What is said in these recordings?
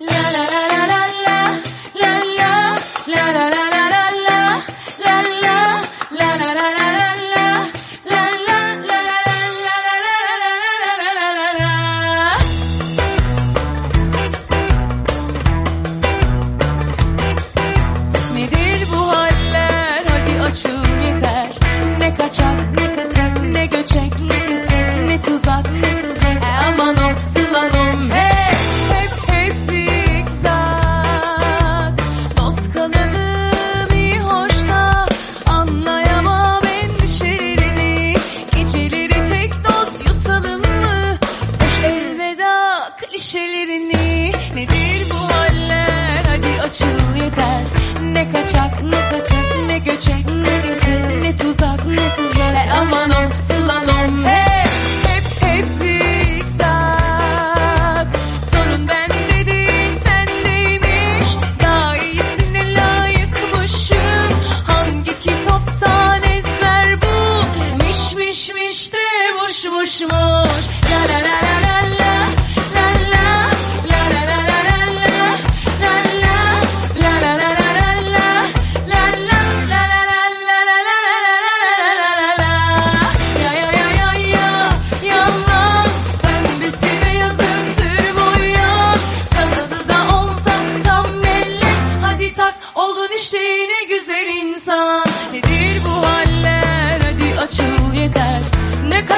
Nedir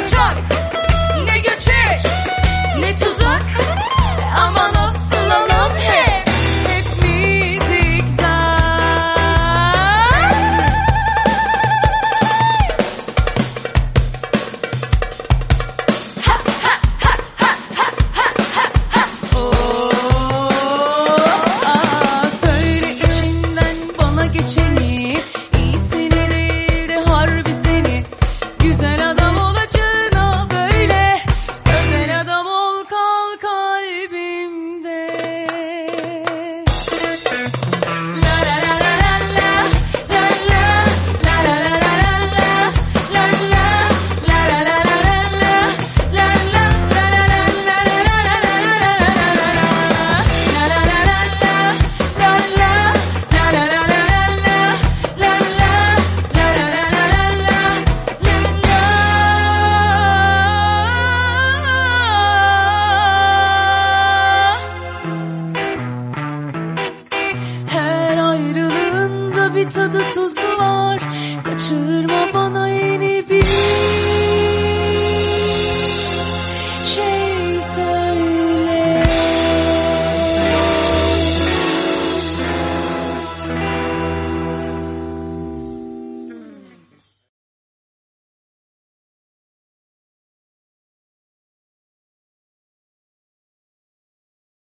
chunk. tadı tuzu var.